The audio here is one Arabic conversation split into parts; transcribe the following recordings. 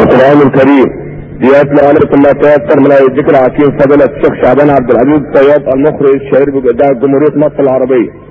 القرآن الكريم. يتلى عليكم ما تيسر من آية الذكر الحكيم فضيلة الشيخ شعبان عبد العزيز الطياب المخرج الشهير بجداء جمهورية مصر العربية.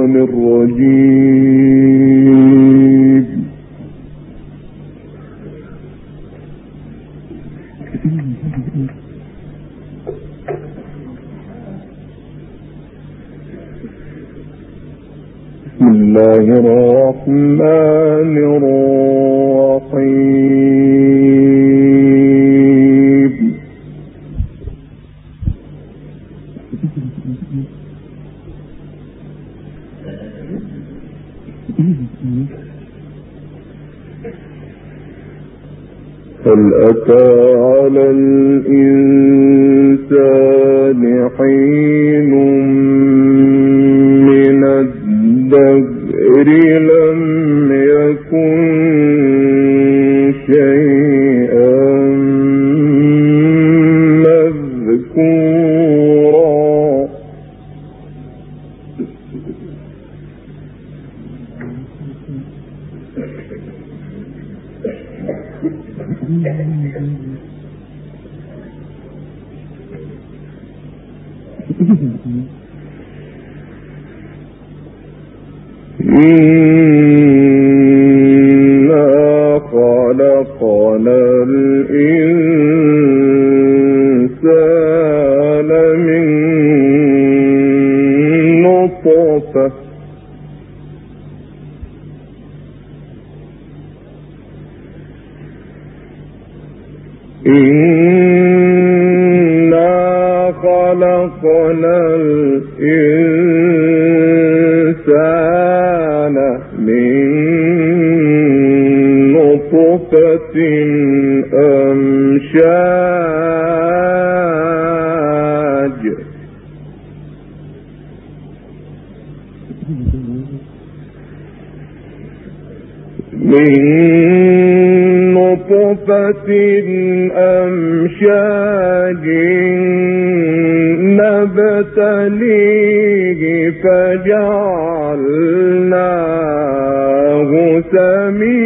الشيطان الرجيم الإنسان فجعلناه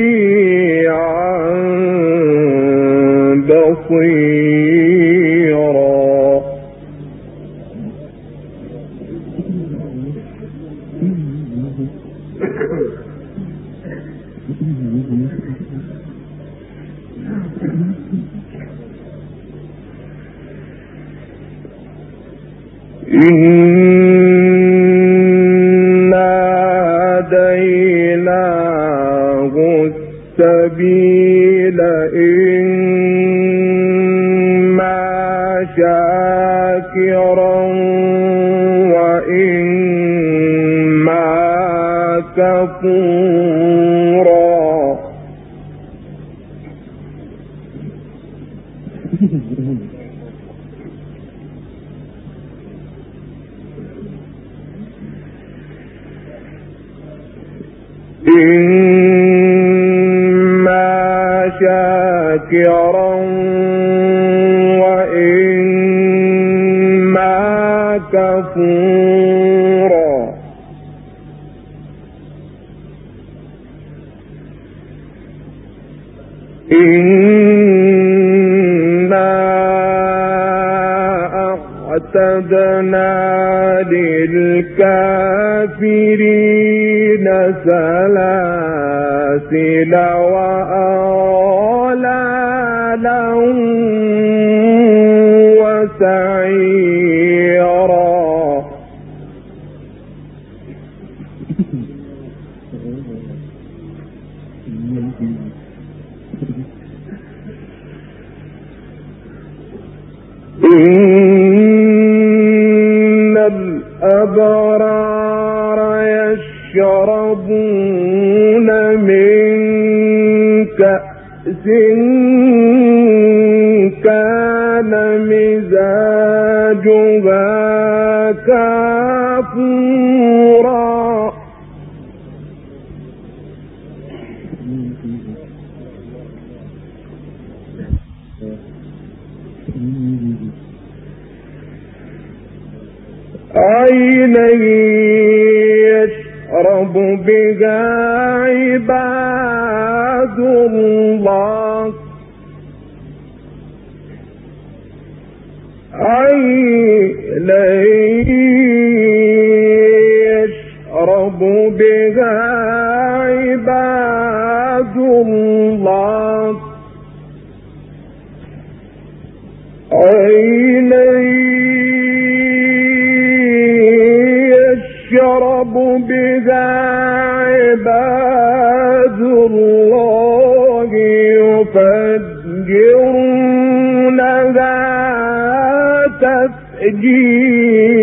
أفدي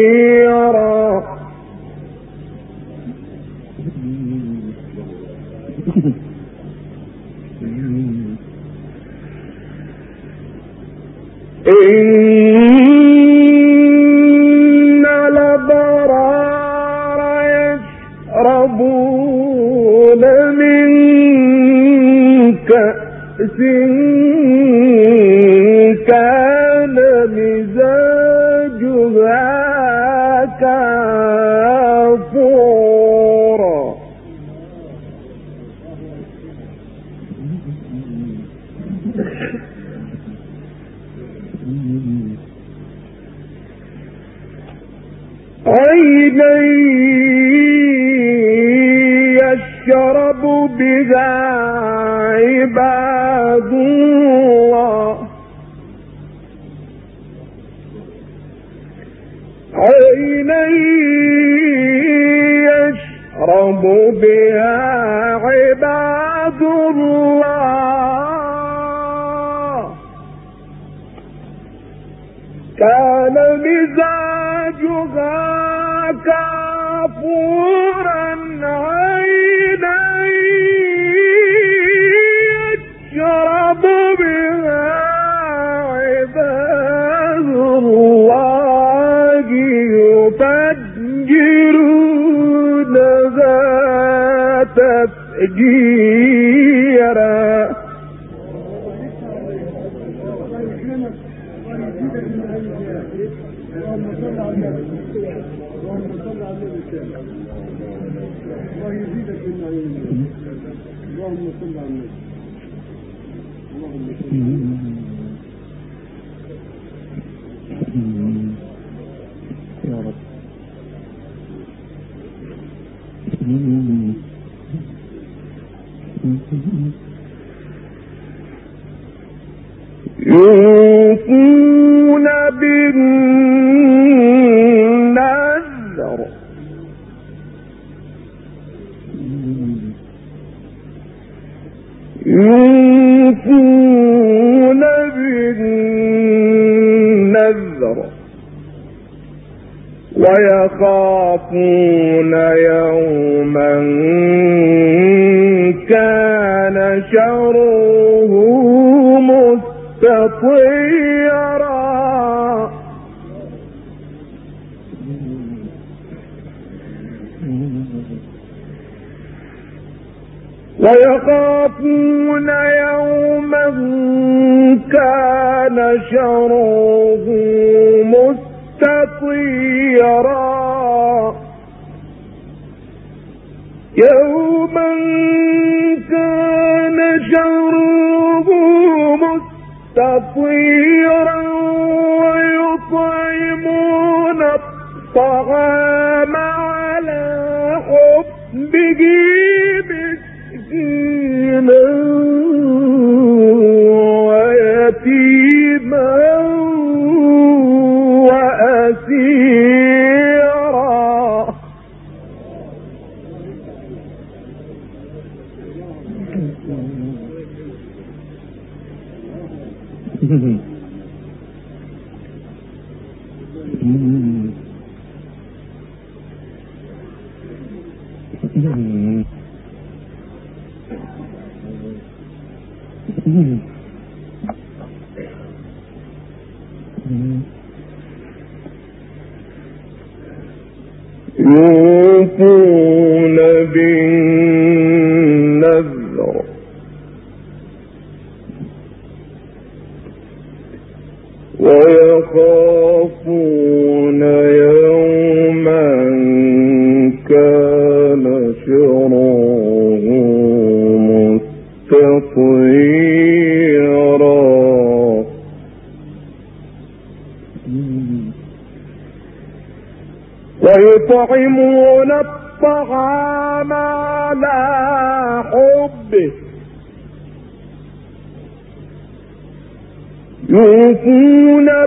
تفجيرا اللهم صل على النبي اللهم صل على النبي تطيرا ويطعمون الطعام.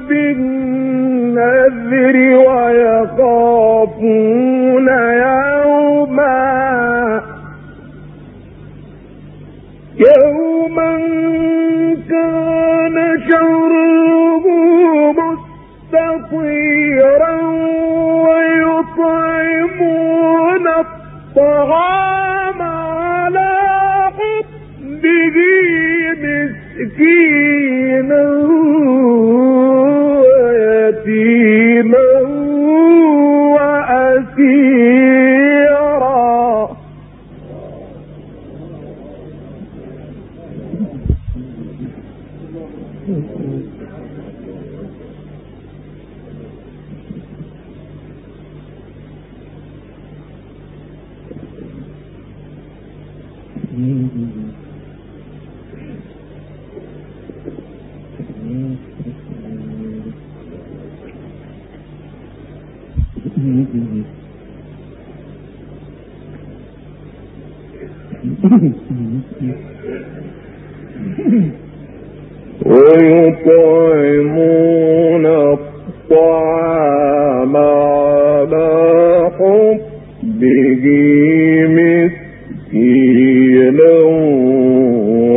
بالنذر ويخافون يوما يوما كان شره مستطيرا ويطعمون الطعام على حبه مسكينا ويتيما ويطعمون الطعام على حبه مسكينا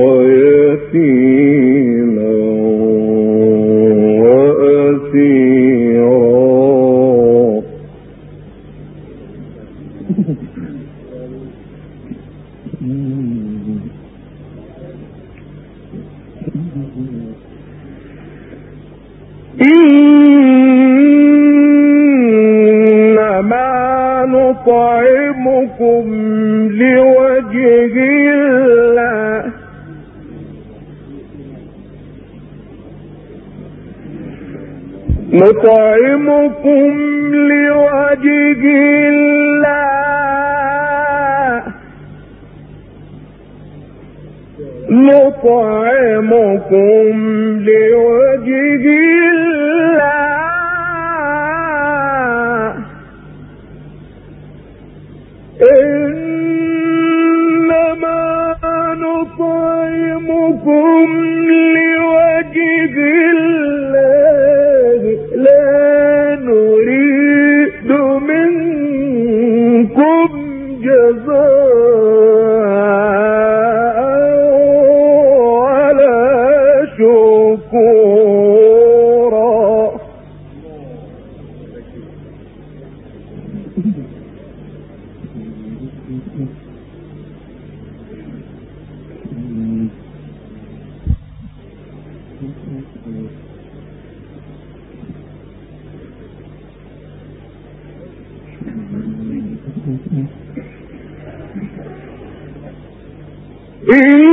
ويتيما وأسيرا. إنما نطعمكم لوجه الله. نطعمكم لوجه الله نطعمكم إن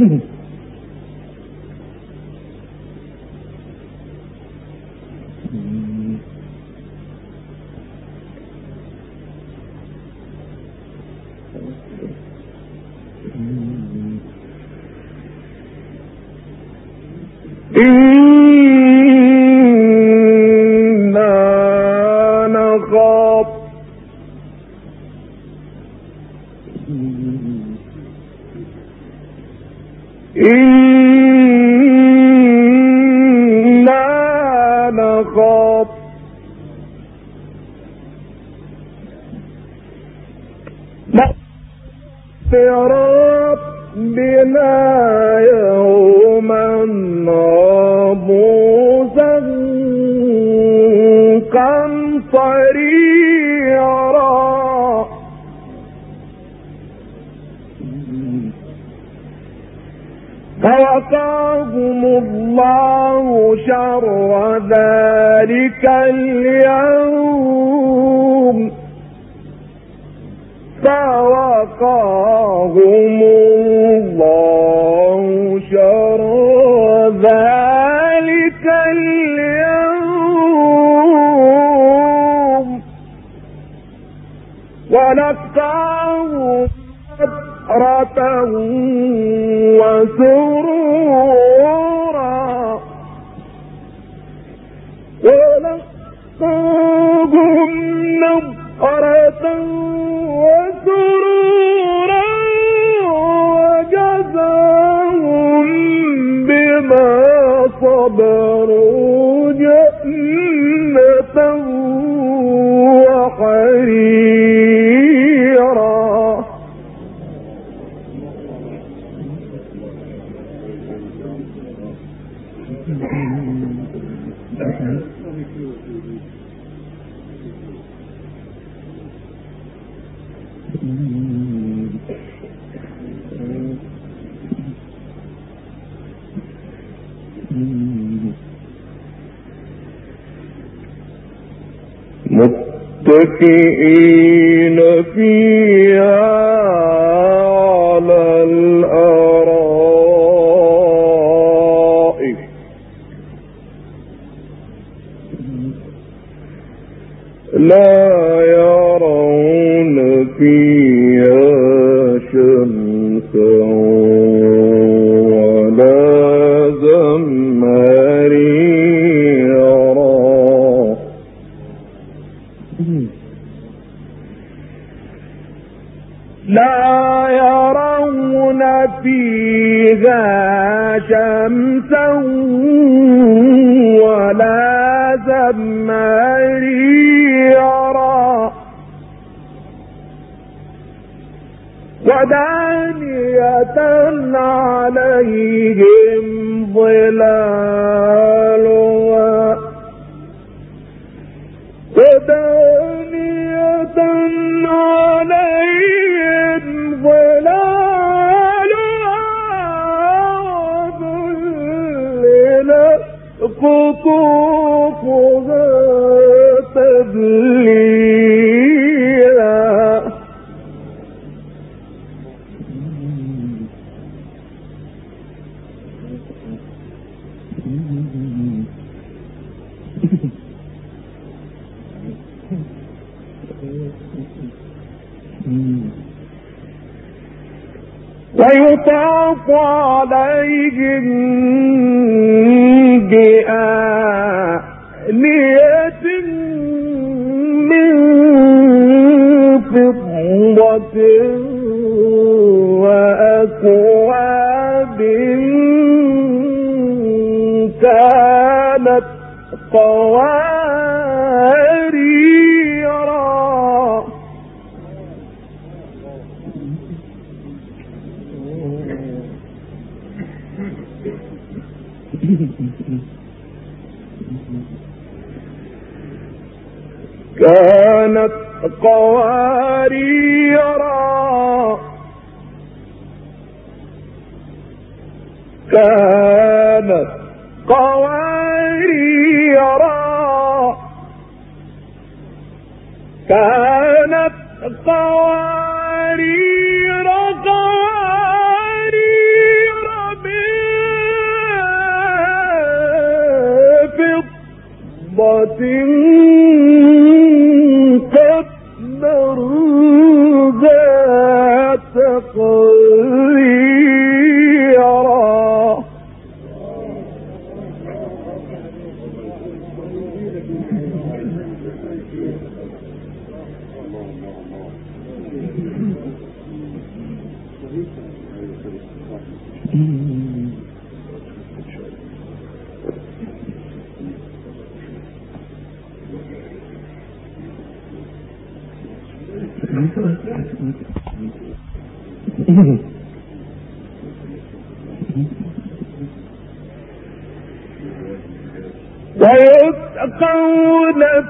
something ولقاهم نصرة وسرورا. ولقاهم نصرة وسرورا وجزاهم بما صبروا جنة وحريرا متكئين فيها لا يرون فيها شمسا ولا زمهريرا ودانية عليهم ظلالها قطوفها تذليلا ويطاف عليهم بآنية من فضة وأكواب كانت قواريرا كانت قواريرا كانت قواريرا كانت قوارير بفضة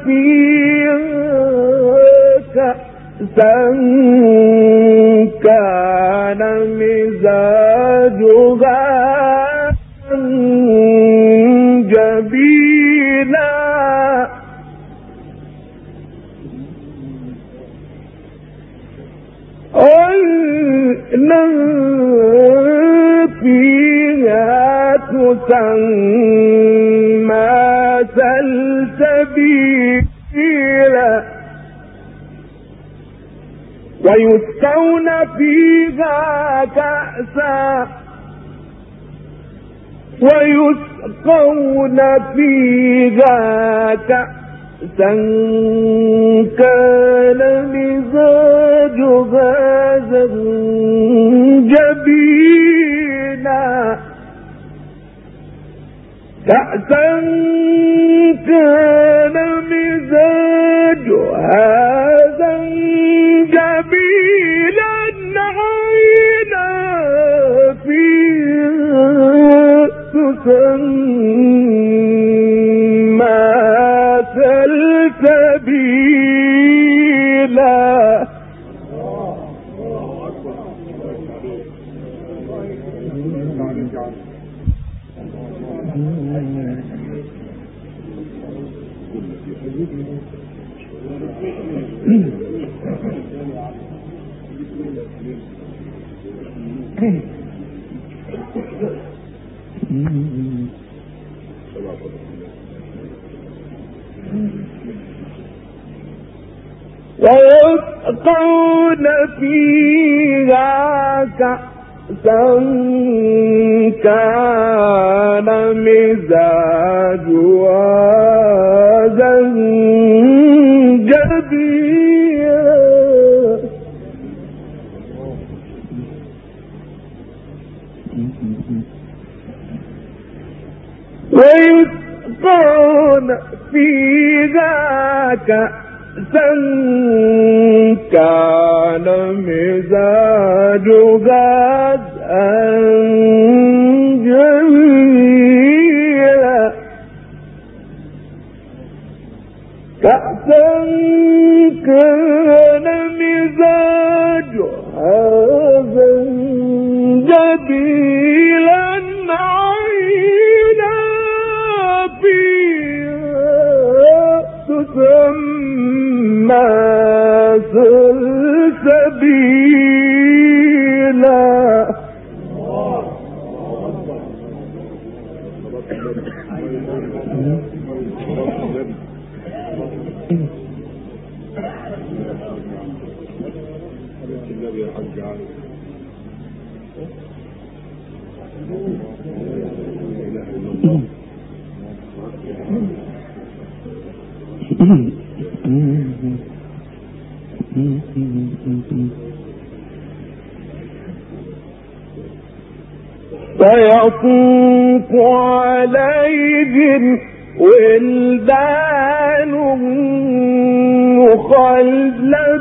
فيها كأسا كان مزاجها فيها كأسا ويسقون فيها كأسا كان مزاجها زنجبيلا كأسا كان مزاجها زنجبيلا تسمى ويسقون فيها كأسا كان مزاجها زنجبيلا ويسقون فيها كأسا كان مزاجها كأسا كان مزاجها زنجبيلا عينا فيها سلسبيلا فيطوف عليهم ولدان مخلدون.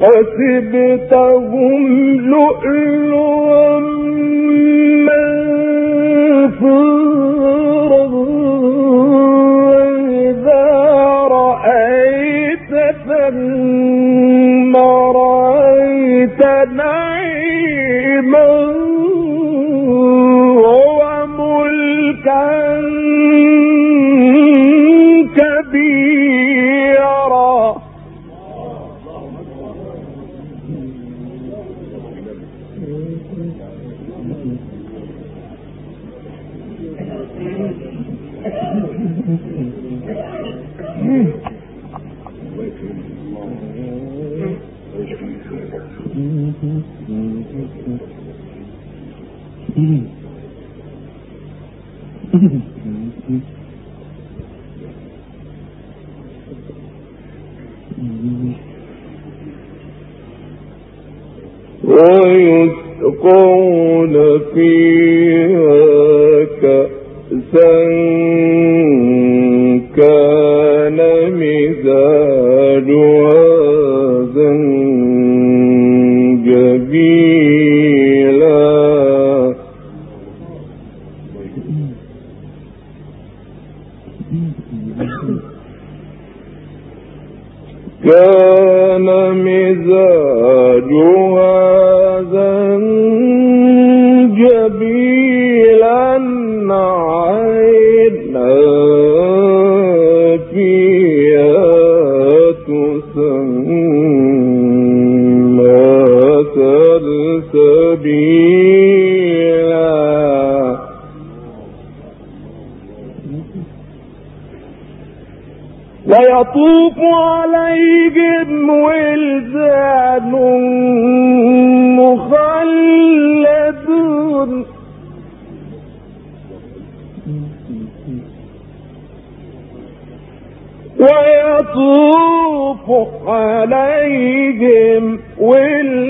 حسبتهم لؤلؤا منثورا وإذا رأيت ثم رأيت نعيما وملكا ويسقون فيها كأسا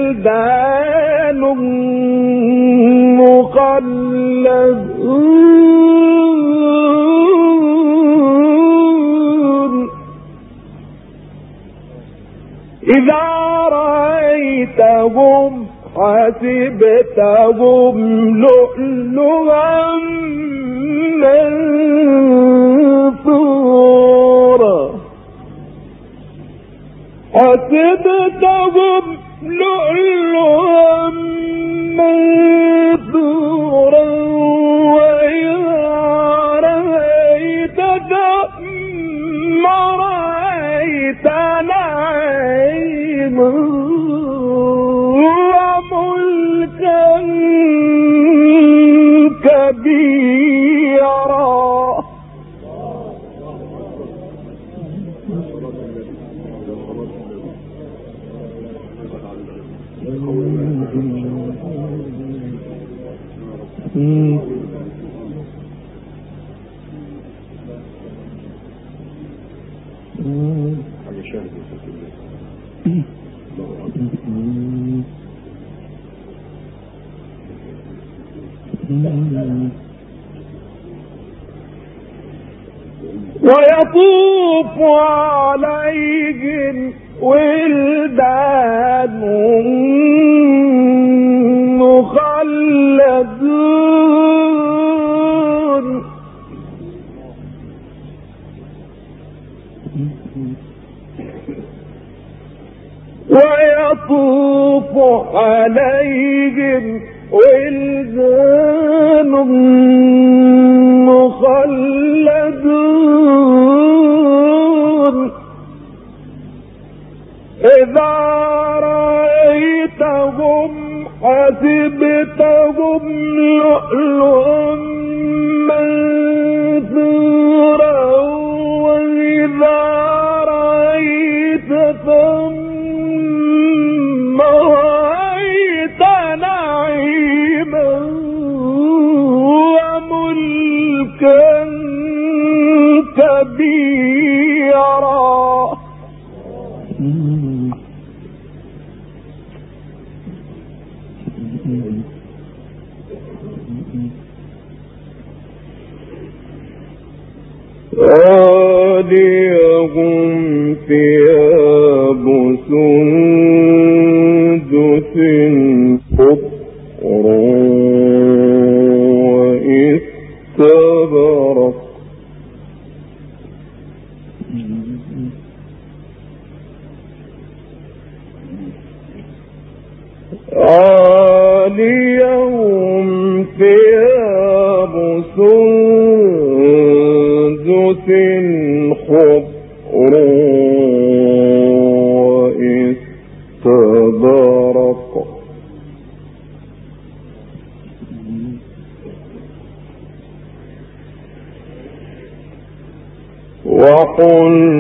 ولدان مخلدون. إذا رأيتهم حسبتهم لؤلؤا منثورا. حسبتهم لؤلؤا منثورا وإذا رأيت ثم رأيت نعيما وملكا كبيرا ويطوف عليهم ولدان مخلدون. ويطوف عليهم ولدان لؤلؤا وقل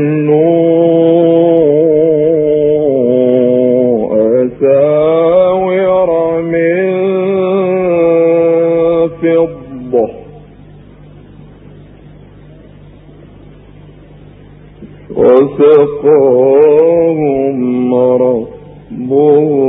فسقاهم ربهم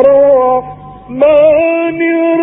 الرحمن الرحيم.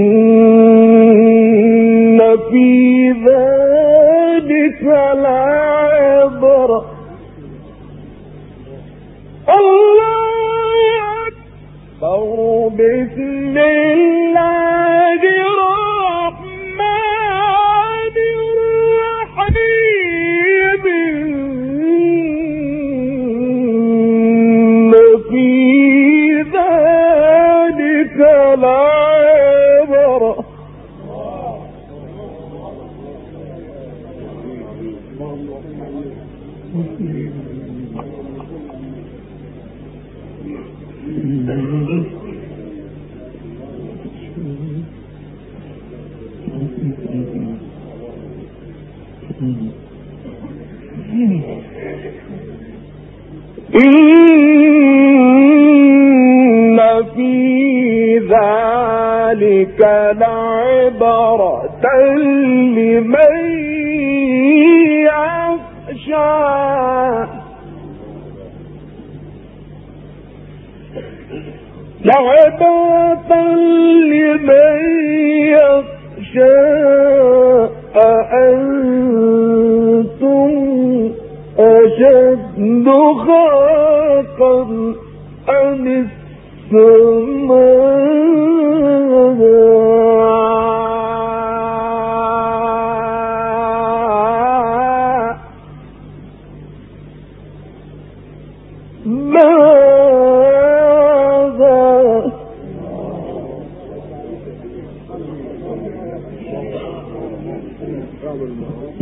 Thank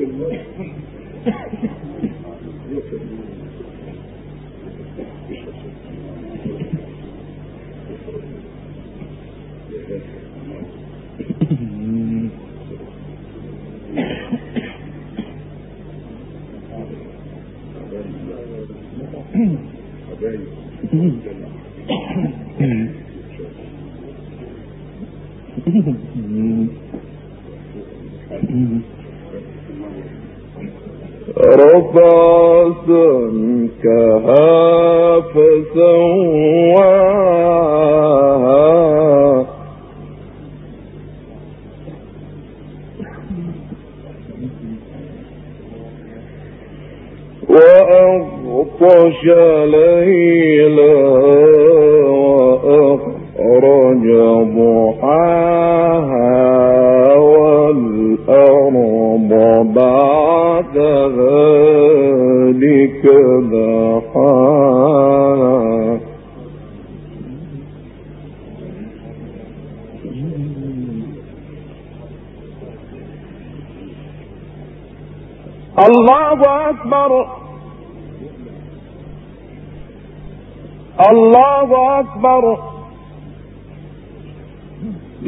you.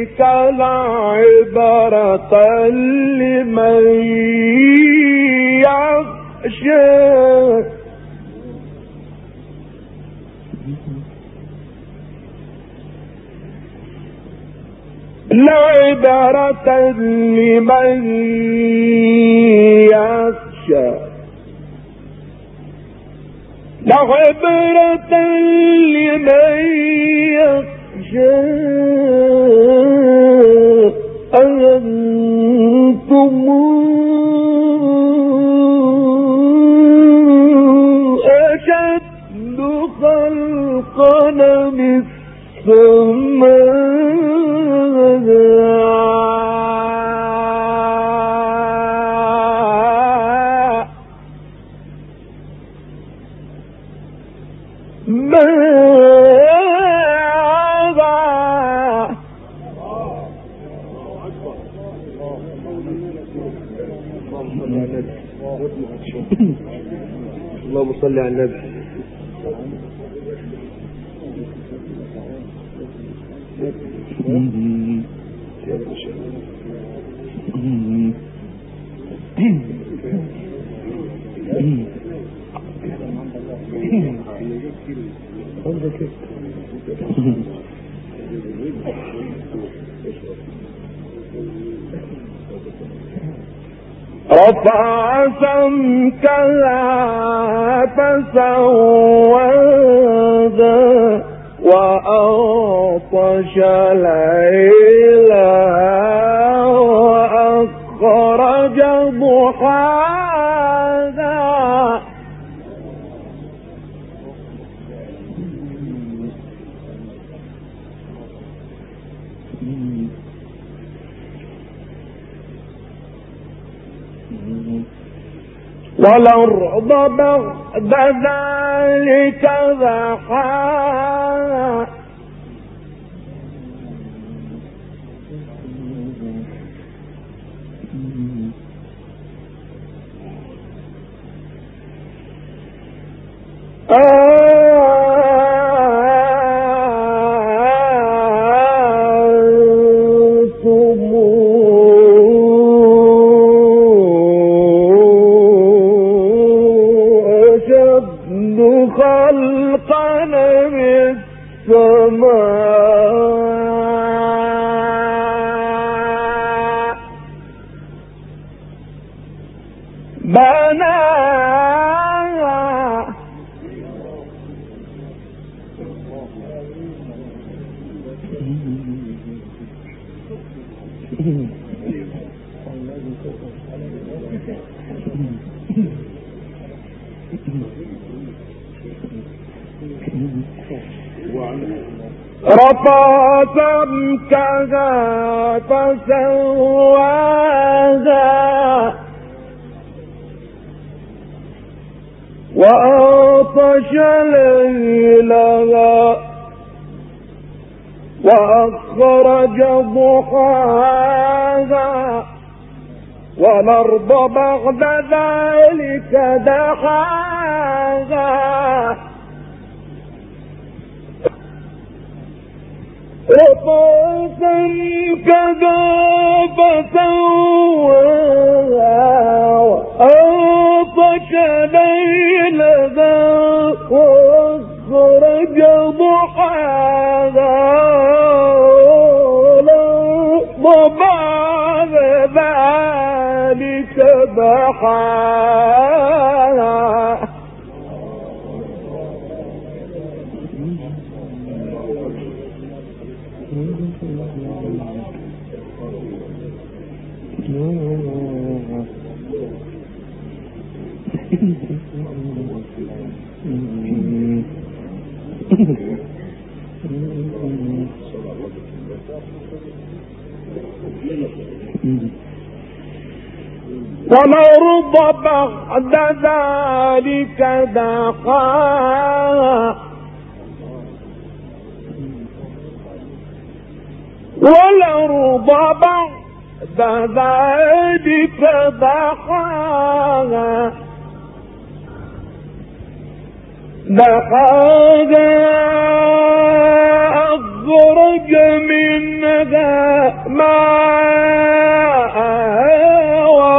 ربك لعبرة لمن يخشى. لعبرة لمن يخشى. لعبرة لمن يخشى. أنتم النبي والأرض بعد ذلك دحاها أنتم رفع سمكها فسواها وأغطش ليلها وأخرج ضحاها. والأرض بعد ذلك دحاها. وطوفا كذاب سواها وأغطش ليلها وأخرج ضحاها والأرض بعد ذلك دحاها والأرض بعد ذلك دحاها والأرض بعد ذلك دحاها دحاها أخرج منها ماءها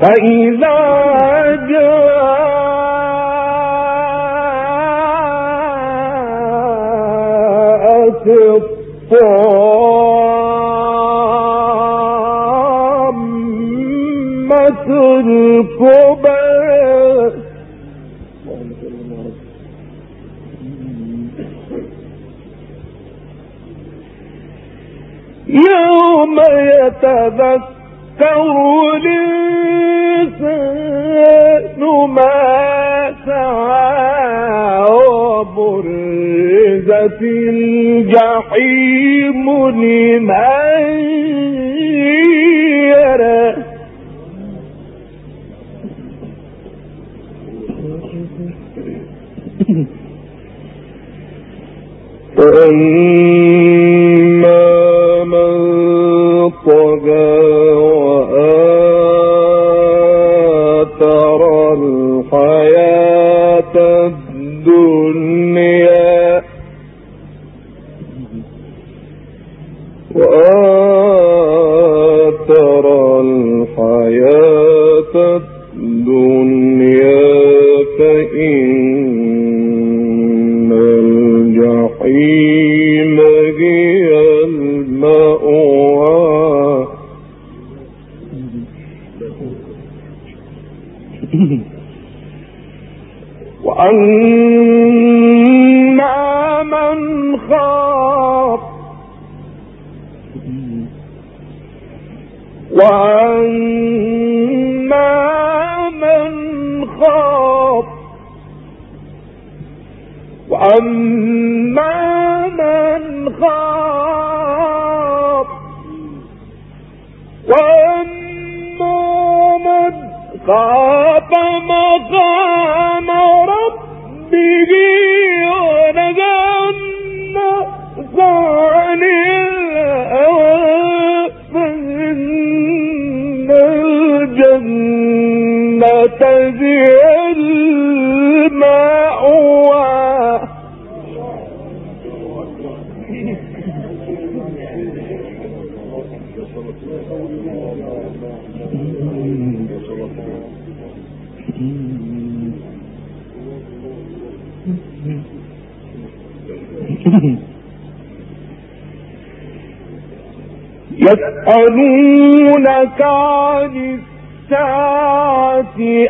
فإذا جاء الطامة يوم يتذكر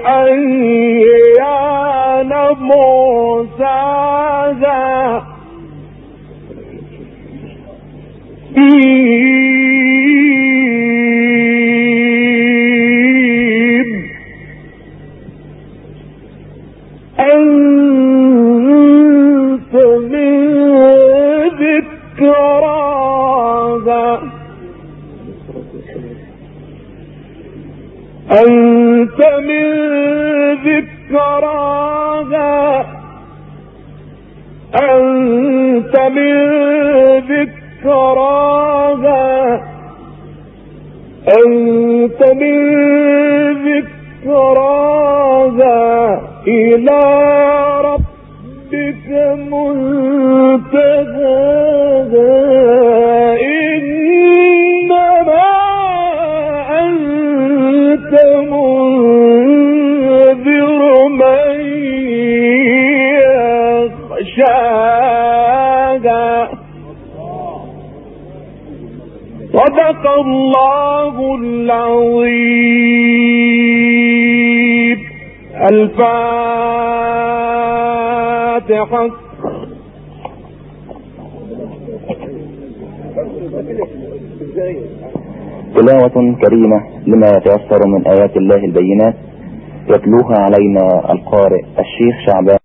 أيان يا ذا تلاوة كريمة لما يتيسر من آيات الله البينات يتلوها علينا القارئ الشيخ شعبان